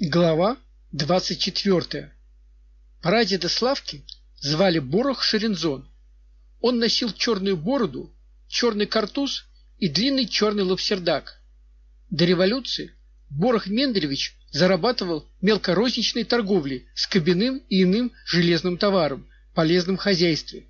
Глава двадцать четвертая. Прадеда Славки звали Борох Шерензон. Он носил черную бороду, черный картуз и длинный черный лапсердак. До революции Борох Менделевич зарабатывал мелкорозничной торговлей с кабинным и иным железным товаром, полезным в хозяйстве.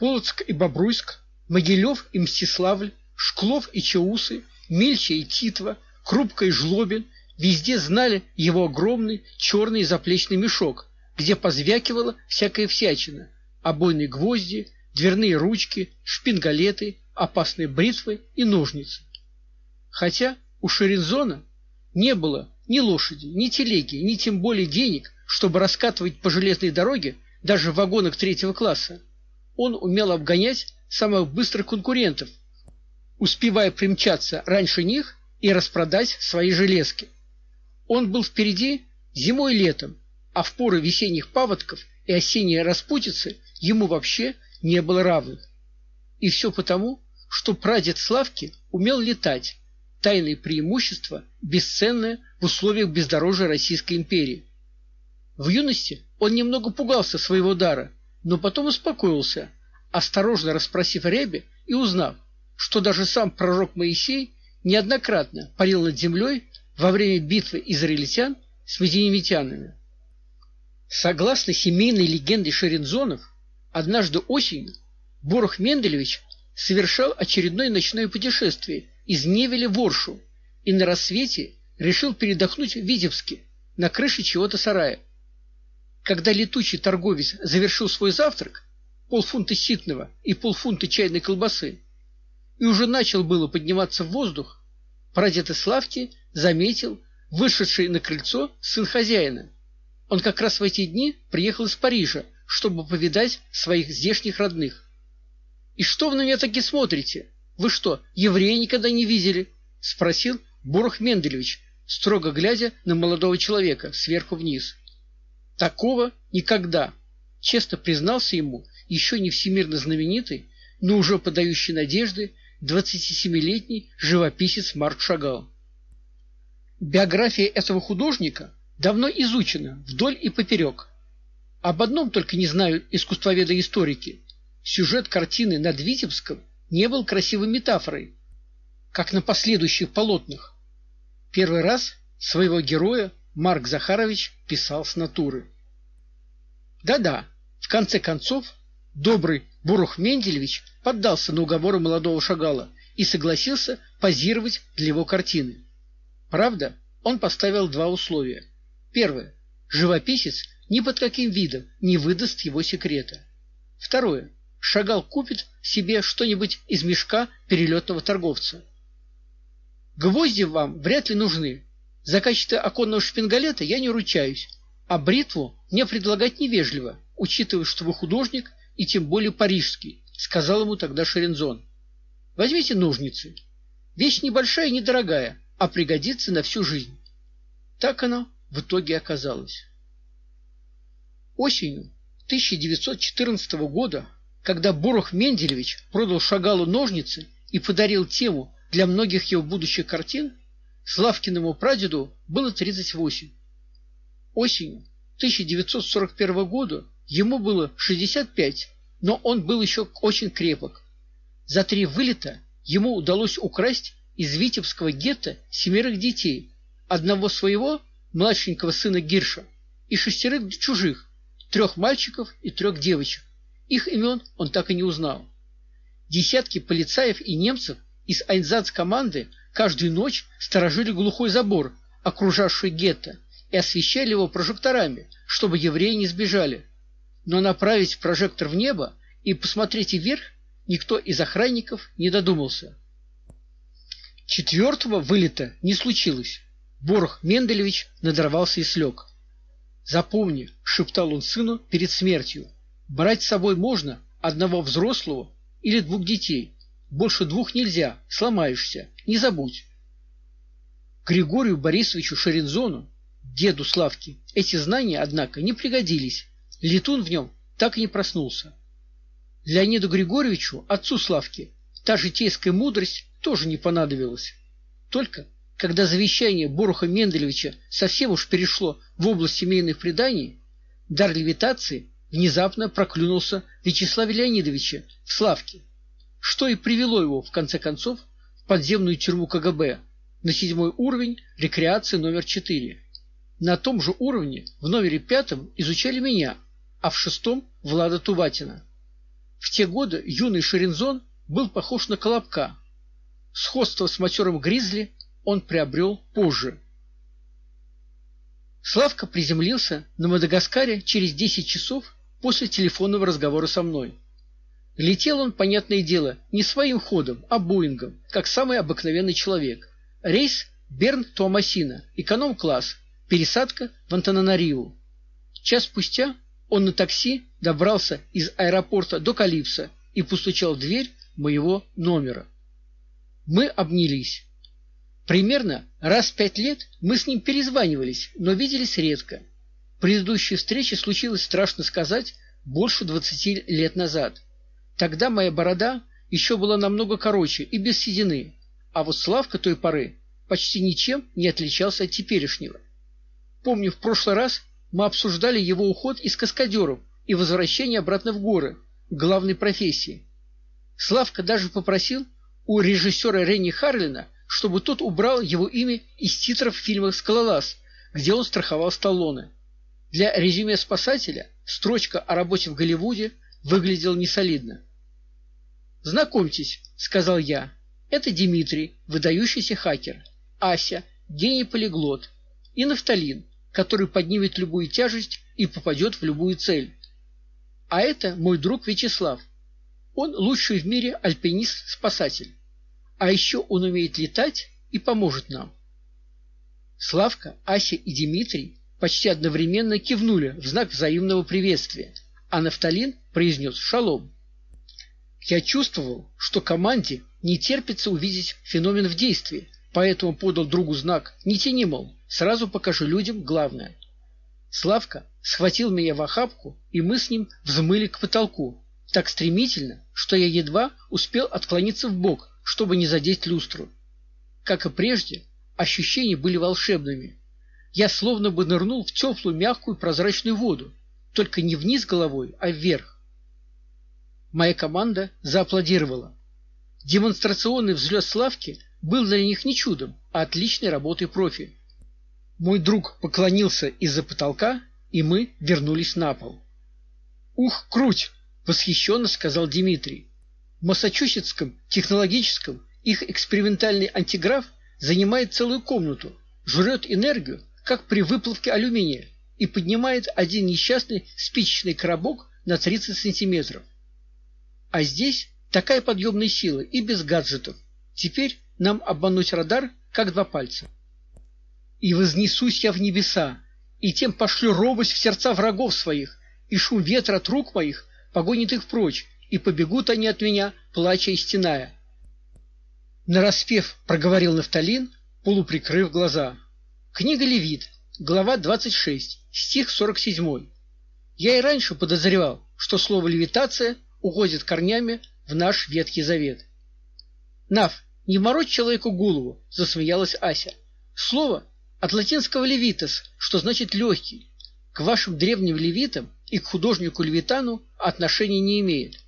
Полоцк и Бобруйск, Могилев и Мстиславль, Шклов и Чаусы, Мельча и Титва, Крупка и Жлобин Везде знали его огромный черный заплечный мешок, где позвякивала всякая всячина: обойные гвозди, дверные ручки, шпингалеты, опасные бритвы и ножницы. Хотя у Шеринзона не было ни лошади, ни телеги, ни тем более денег, чтобы раскатывать по железной дороге даже в вагонах третьего класса. Он умел обгонять самых быстрых конкурентов, успевая примчаться раньше них и распродать свои железки. Он был впереди зимой и летом, а в поры весенних паводков и осенней распутицы ему вообще не было равных. И все потому, что прадед Славки умел летать. Тайное преимущество, бесценное в условиях бездорожья Российской империи. В юности он немного пугался своего дара, но потом успокоился, осторожно расспросив Ребе и узнав, что даже сам пророк Моисей неоднократно парил над землей во время битвы израильтян с медиевитянами. Согласно семейной легенде Шерензонов, однажды осенью Борох Менделевич совершал очередное ночное путешествие из Невеля в Оршу и на рассвете решил передохнуть в Витебске на крыше чего-то сарая. Когда летучий торговец завершил свой завтрак, полфунта ситного и полфунта чайной колбасы, и уже начал было подниматься в воздух, прадед Славки заметил вышедший на крыльцо сын хозяина. Он как раз в эти дни приехал из Парижа, чтобы повидать своих здешних родных. И что вы на меня таки смотрите? Вы что, еврея никогда не видели? спросил Борох Менделевич, строго глядя на молодого человека сверху вниз. Такого никогда, честно признался ему еще не всемирно знаменитый, но уже подающий надежды 27-летний живописец Марк Шагал. Биография этого художника давно изучена вдоль и поперек. Об одном только не знают искусствоведы-историки. Сюжет картины над Витебском не был красивой метафорой, как на последующих полотнах. Первый раз своего героя Марк Захарович писал с натуры. Да-да, в конце концов, добрый Бурух Менделевич поддался на уговоры молодого Шагала и согласился позировать для его картины. Правда, он поставил два условия. Первое живописец ни под каким видом не выдаст его секрета. Второе Шагал купит себе что-нибудь из мешка перелетного торговца. Гвозди вам вряд ли нужны. За качество оконного шпингалета я не ручаюсь, а бритву мне предлагать невежливо, учитывая, что вы художник и тем более парижский, сказал ему тогда Шерензон. Возьмите ножницы. Вещь небольшая и недорогая, а пригодится на всю жизнь. Так оно в итоге оказалось. Осенью 1914 года, когда Борох Менделевич продал Шагалу ножницы и подарил тему для многих его будущих картин, Славкиному прадеду было 38. Осенью 1941 года ему было 65, но он был еще очень крепок. За три вылета ему удалось украсть из Витебского гетто семерых детей, одного своего, младшенького сына Гирша, и шестерых чужих, трех мальчиков и трех девочек. Их имен он так и не узнал. Десятки полицаев и немцев из Айнзац-команды каждую ночь сторожили глухой забор, окружавший гетто, и освещали его прожекторами, чтобы евреи не сбежали. Но направить прожектор в небо и посмотреть вверх никто из охранников не додумался. Четвертого вылета не случилось. Борох Менделевич надорвался и слег. Запомни, шептал он сыну перед смертью. Брать с собой можно одного взрослого или двух детей. Больше двух нельзя, сломаешься. Не забудь. Григорию Борисовичу Шерензону, деду Славки, эти знания, однако, не пригодились. Летун в нем так и не проснулся. Леониду Григорьевичу, отцу Славки, та житейская мудрость тоже не понадобилась. Только когда завещание Боруха Менделевича совсем уж перешло в область семейных преданий, дар левитации внезапно проклюнулся Вячеславе Леонидовиче в Славке, что и привело его в конце концов в подземную тюрьму КГБ на седьмой уровень рекреации номер четыре. На том же уровне в номере пятом изучали меня, а в шестом Влада Туватина. В те годы юный Шерензон был похож на колобка. Сходство с матерым гризли он приобрел позже. Славка приземлился на Мадагаскаре через 10 часов после телефонного разговора со мной. Летел он, понятное дело, не своим ходом, а Боингом, как самый обыкновенный человек. Рейс Берн-Туамасина, эконом-класс, пересадка в Антананариву. Час спустя он на такси добрался из аэропорта до Калипса и постучал в дверь моего номера. Мы обнялись. Примерно раз в пять лет мы с ним перезванивались, но виделись редко. Предыдущая встреча случилась, страшно сказать, больше двадцати лет назад. Тогда моя борода еще была намного короче и без седины, а вот Славка той поры почти ничем не отличался от теперешнего. Помню, в прошлый раз мы обсуждали его уход из каскадеров и возвращение обратно в горы, главной профессии. Славка даже попросил у режиссера Ренни Харлина, чтобы тот убрал его имя из титров фильма «Скалолаз», где он страховал Сталлоне. Для резюме спасателя строчка о работе в Голливуде выглядела несолидно. «Знакомьтесь», — сказал я, — «это Дмитрий, выдающийся хакер, Ася, гений-полиглот, и Нафталин, который поднимет любую тяжесть и попадет в любую цель. А это мой друг Вячеслав. Он лучший в мире альпинист-спасатель. А еще он умеет летать и поможет нам. Славка, Ася и Дмитрий почти одновременно кивнули в знак взаимного приветствия, а Нафталин произнес «Шалом». Я чувствовал, что команде не терпится увидеть феномен в действии, поэтому подал другу знак «Не тяни, мол, сразу покажу людям главное». Славка схватил меня в охапку, и мы с ним взмыли к потолку, так стремительно, что я едва успел отклониться в бок, чтобы не задеть люстру. Как и прежде, ощущения были волшебными. Я словно бы нырнул в теплую, мягкую, прозрачную воду, только не вниз головой, а вверх. Моя команда зааплодировала. Демонстрационный взлет Славки был для них не чудом, а отличной работой профи. Мой друг поклонился из-за потолка, и мы вернулись на пол. Ух, круть, восхищенно сказал Дмитрий. В Массачусетском технологическом их экспериментальный антиграф занимает целую комнату, жрет энергию, как при выплавке алюминия, и поднимает один несчастный спичечный коробок на 30 сантиметров. А здесь такая подъемная сила и без гаджетов. Теперь нам обмануть радар, как два пальца. И вознесусь я в небеса, и тем пошлю робость в сердца врагов своих, и шум ветра от рук моих погонит их прочь, и побегут они от меня, плача и стеная. Нараспев проговорил Нафталин, полуприкрыв глаза. Книга Левит, глава 26, стих 47. Я и раньше подозревал, что слово левитация уходит корнями в наш Ветхий Завет. Нав, не морочь человеку голову, засмеялась Ася. Слово от латинского левитас, что значит легкий. К вашим древним левитам и к художнику Левитану отношения не имеет.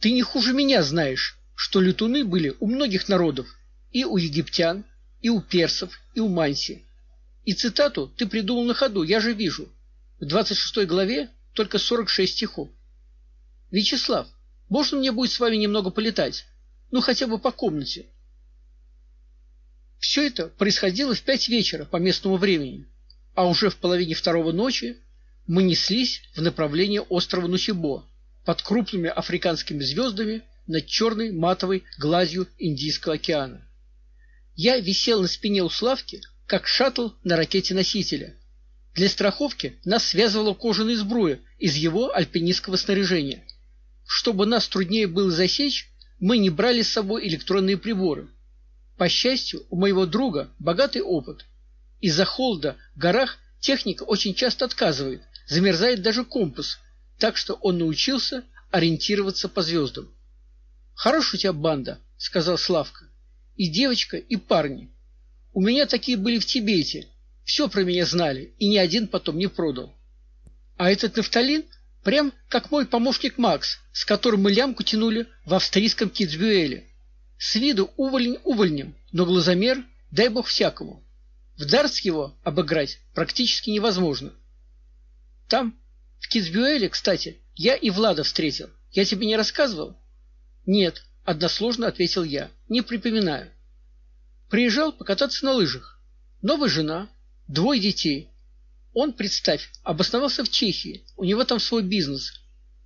Ты не хуже меня знаешь, что летуны были у многих народов, и у египтян, и у персов, и у манси. И цитату ты придумал на ходу, я же вижу. В двадцать шестой главе только сорок шесть стихов. Вячеслав, можно мне будет с вами немного полетать? Ну, хотя бы по комнате. Все это происходило в пять вечера по местному времени, а уже в половине второго ночи мы неслись в направлении острова Нусибо под крупными африканскими звездами над черной матовой гладью Индийского океана. Я висел на спине у Славки, как шаттл на ракете носителя. Для страховки нас связывала кожаная сбруя из его альпинистского снаряжения. Чтобы нас труднее было засечь, мы не брали с собой электронные приборы. По счастью, у моего друга богатый опыт. Из-за холода в горах техника очень часто отказывает, замерзает даже компас, так что он научился ориентироваться по звездам. Хорошая у тебя банда, сказал Славка. И девочка, и парни. У меня такие были в Тибете. Все про меня знали, и ни один потом не продал. А этот нафталин прям как мой помощник Макс, с которым мы лямку тянули в австрийском Китсбюэле. С виду уволень увольнем, но глазомер, дай бог всякому. В дартс его обыграть практически невозможно. Там, в Китсбюэле, кстати, я и Влада встретил. Я тебе не рассказывал? Нет, односложно ответил я. Не припоминаю. Приезжал покататься на лыжах. Новая жена, двое детей. Он, представь, обосновался в Чехии. У него там свой бизнес.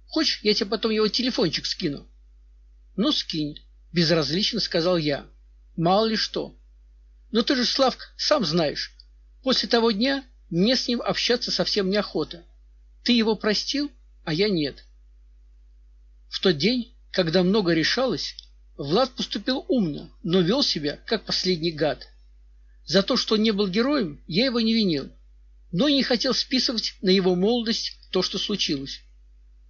Хочешь, я тебе потом его телефончик скину? Ну, скинь, безразлично сказал я. Мало ли что. Но ты же, Славк, сам знаешь. После того дня мне с ним общаться совсем неохота. Ты его простил, а я нет. В тот день, когда много решалось, Влад поступил умно, но вел себя как последний гад. За то, что не был героем, я его не винил но не хотел списывать на его молодость то, что случилось.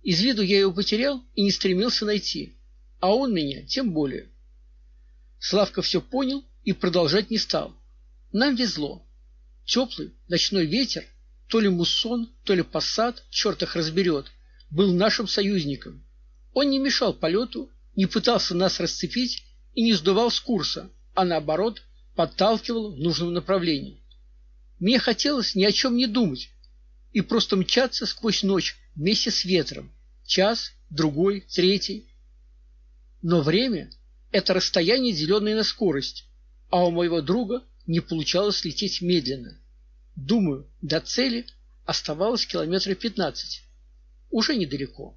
Из виду я его потерял и не стремился найти, а он меня тем более. Славка все понял и продолжать не стал. Нам везло. Теплый ночной ветер, то ли муссон, то ли пассат, черт их разберет, был нашим союзником. Он не мешал полету, не пытался нас расцепить и не сдувал с курса, а наоборот подталкивал в нужном направлении. Мне хотелось ни о чем не думать и просто мчаться сквозь ночь вместе с ветром. Час, другой, третий. Но время это расстояние, деленное на скорость, а у моего друга не получалось лететь медленно. Думаю, до цели оставалось километра пятнадцать. Уже недалеко.